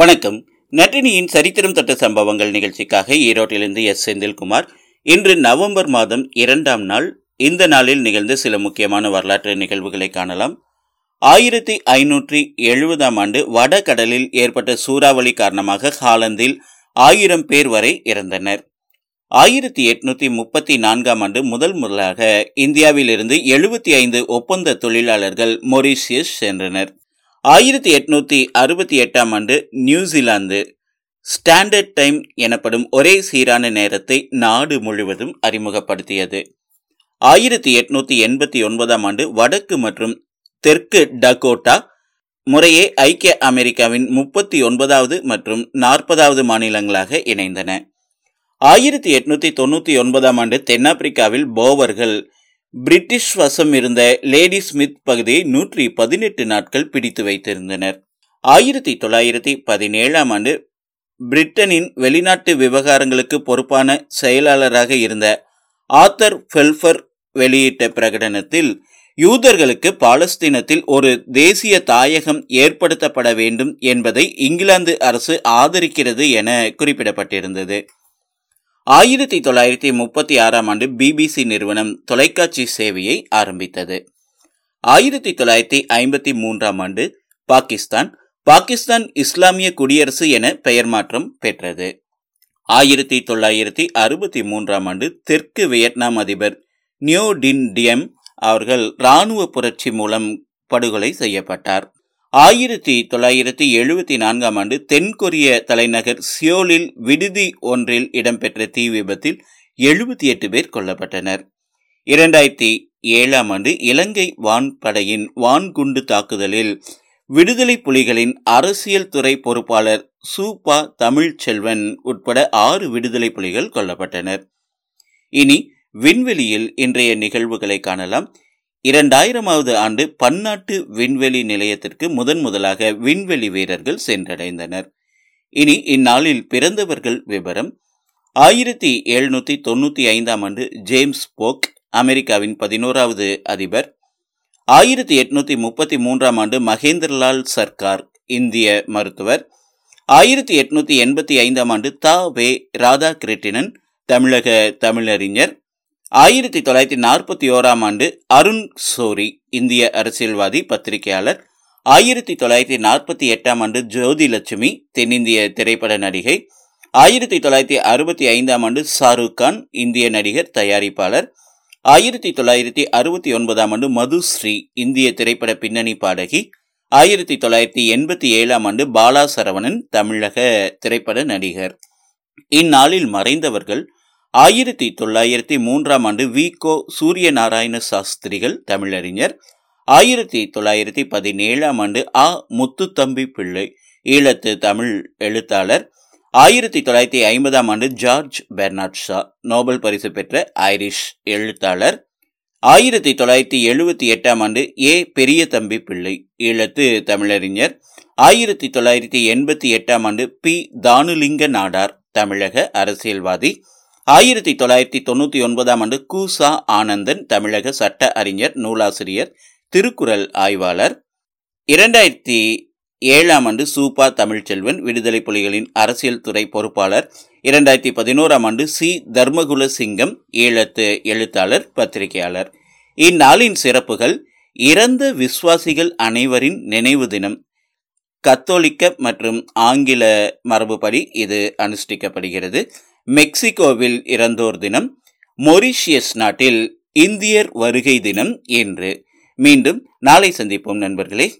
வணக்கம். நட்டினியின் சரித்திரம் தொட்ட சம்பவங்கள் நிகழ்ச்சிக்காக ஈரோட்டிலிருந்து எஸ். செந்தில்குமார். இன்று நவம்பர் மாதம் இரண்டாம் நாள். இந்த நாளில் நிகழ்ந்த சில முக்கியமான வரலாற்று நிகழ்வுகளை காணலாம். ஆயிரத்தி ஐநூற்றி எழுபதாம் ஆண்டு வடகடலில் ஏற்பட்ட சூறாவளி காரணமாக ஹாலந்தில் ஆயிரம் பேர் வரை இறந்தனர். ஆயிரத்தி எட்நூத்தி முப்பத்தி நான்காம் ஆண்டு முதல் முதலாக இந்தியாவிலிருந்து எழுபத்தி ஐந்து ஒப்பந்த தொழிலாளர்கள் மொரீஷியஸ் சென்றனர். ஆயிரத்தி எட்நூத்தி அறுபத்தி எட்டாம் ஆண்டு நியூசிலாந்து ஸ்டாண்டர்ட் டைம் எனப்படும் ஒரே சீரான நேரத்தை நாடு முழுவதும் அறிமுகப்படுத்தியது. ஆயிரத்தி எட்நூத்தி எண்பத்தி ஒன்பதாம் ஆண்டு வடக்கு மற்றும் தெற்கு டகோட்டா முறையே ஐக்கிய அமெரிக்காவின் முப்பத்தி ஒன்பதாவது மற்றும் நாற்பதாவது மாநிலங்களாக இணைந்தன. ஆயிரத்தி எட்நூத்தி தொண்ணூத்தி ஒன்பதாம் ஆண்டு தென்னாப்பிரிக்காவில் போவர்கள் பிரிட்டிஷ் வசம் இருந்த லேடி ஸ்மித் பகுதியை நூற்றி பதினெட்டு நாட்கள் பிடித்து வைத்திருந்தனர். ஆயிரத்தி தொள்ளாயிரத்தி பதினேழாம் ஆண்டு பிரிட்டனின் வெளிநாட்டு விவகாரங்களுக்கு பொறுப்பான செயலாளராக இருந்த ஆத்தர் ஃபெல்ஃபர் வெளியிட்ட பிரகடனத்தில் யூதர்களுக்கு பாலஸ்தீனத்தில் ஒரு தேசிய தாயகம் ஏற்படுத்தப்பட வேண்டும் என்பதை இங்கிலாந்து அரசு ஆதரிக்கிறது என குறிப்பிடப்பட்டிருந்தது. ஆயிரத்தி தொள்ளாயிரத்தி முப்பத்தி ஆறாம் ஆண்டு பிபிசி நிறுவனம் தொலைக்காட்சி சேவையை ஆரம்பித்தது. ஆயிரத்தி தொள்ளாயிரத்தி ஐம்பத்தி மூன்றாம் ஆண்டு பாகிஸ்தான் பாகிஸ்தான் இஸ்லாமிய குடியரசு என பெயர் மாற்றம் பெற்றது. ஆயிரத்தி தொள்ளாயிரத்தி அறுபத்தி மூன்றாம் ஆண்டு தெற்கு வியட்நாம் அதிபர் நியோ டின் டியம் அவர்கள் இராணுவ புரட்சி மூலம் படுகொலை செய்யப்பட்டார். ஆயிரத்தி தொள்ளாயிரத்தி எழுபத்தி நான்காம் ஆண்டு தென்கொரிய தலைநகர் சியோலில் விடுதி ஒன்றில் இடம்பெற்ற தீ விபத்தில் எழுபத்தி எட்டு பேர் கொல்லப்பட்டனர். இரண்டாயிரத்தி ஏழாம் ஆண்டு இலங்கை வான்படையின் வான்குண்டு தாக்குதலில் விடுதலை புலிகளின் அரசியல் துறை பொறுப்பாளர் சூப்பா தமிழ்ச்செல்வன் உட்பட ஆறு விடுதலை புலிகள் கொல்லப்பட்டனர். இனி விண்வெளியில் இன்றைய நிகழ்வுகளை காணலாம். இரண்டாயிரமாவது ஆண்டு பன்னாட்டு விண்வெளி நிலையத்திற்கு முதன் முதலாக விண்வெளி வீரர்கள் சென்றடைந்தனர். இனி இந்நாளில் பிறந்தவர்கள் விவரம். ஆயிரத்தி எழுநூத்தி தொண்ணூத்தி ஐந்தாம் ஆண்டு ஜேம்ஸ் போக் அமெரிக்காவின் பதினோராவது அதிபர். ஆயிரத்தி எட்நூத்தி முப்பத்தி மூன்றாம் ஆண்டு மகேந்திரலால் சர்க்கார் இந்திய மருத்துவர். ஆயிரத்தி எட்நூத்தி எண்பத்தி ஐந்தாம் ஆண்டு தா வே ராதாகிருட்டிணன் தமிழக தமிழறிஞர். ஆயிரத்தி தொள்ளாயிரத்தி நாற்பத்தி ஓராம் ஆண்டு அருண் சோரி இந்திய அரசியல்வாதி பத்திரிகையாளர். ஆயிரத்தி தொள்ளாயிரத்தி நாற்பத்தி எட்டாம் ஆண்டு ஜோதி லட்சுமி தென்னிந்திய திரைப்பட நடிகை. ஆயிரத்தி தொள்ளாயிரத்தி அறுபத்தி ஐந்தாம் ஆண்டு ஷாருக் கான் இந்திய நடிகர் தயாரிப்பாளர். ஆயிரத்தி தொள்ளாயிரத்தி அறுபத்தி ஒன்பதாம் ஆண்டு மதுஸ்ரீ இந்திய திரைப்பட பின்னணி பாடகி. ஆயிரத்தி தொள்ளாயிரத்தி எண்பத்தி ஏழாம் ஆண்டு பாலா சரவணன் தமிழக திரைப்பட நடிகர். இந்நாளில் மறைந்தவர்கள் ஆயிரத்தி தொள்ளாயிரத்தி மூன்றாம் ஆண்டு வி கோ சூரிய நாராயண சாஸ்திரிகள் தமிழறிஞர். ஆயிரத்தி தொள்ளாயிரத்தி பதினேழாம் ஆண்டு ஆ முத்துத்தம்பி பிள்ளை ஈழத்து தமிழ் எழுத்தாளர். ஆயிரத்தி தொள்ளாயிரத்தி ஐம்பதாம் ஆண்டு ஜார்ஜ் பெர்னாட் ஷா நோபல் பரிசு பெற்ற ஐரிஷ் எழுத்தாளர். ஆயிரத்தி தொள்ளாயிரத்தி எழுபத்தி எட்டாம் ஆண்டு ஏ பெரிய தம்பி பிள்ளை ஈழத்து தமிழறிஞர். ஆயிரத்தி தொள்ளாயிரத்தி எண்பத்தி எட்டாம் ஆண்டு பி தானுலிங்க நாடார் தமிழக அரசியல்வாதி. ஆயிரத்தி தொள்ளாயிரத்தி தொண்ணூற்றி ஒன்பதாம் ஆண்டு கூசா ஆனந்தன் தமிழக சட்ட அறிஞர் நூலாசிரியர் திருக்குறள் ஆய்வாளர். இரண்டாயிரத்தி ஏழாம் ஆண்டு சூப்பா தமிழ்ச்செல்வன் விடுதலை புலிகளின் அரசியல் துறை பொறுப்பாளர். இரண்டாயிரத்தி பதினோராம் ஆண்டு சி. தர்மகுல சிங்கம் ஈழத்து எழுத்தாளர் பத்திரிகையாளர். இந்நாளின் சிறப்புகள் இறந்த விசுவாசிகள் அனைவரின் நினைவு தினம். கத்தோலிக்க மற்றும் ஆங்கில மரபுப்படி இது அனுஷ்டிக்கப்படுகிறது. மெக்சிகோவில் இறந்தோர் தினம் மொரிஷியஸ் நாட்டில் இந்தியர் வருகை தினம் என்று மீண்டும் நாளை சந்திப்போம் நண்பர்களே.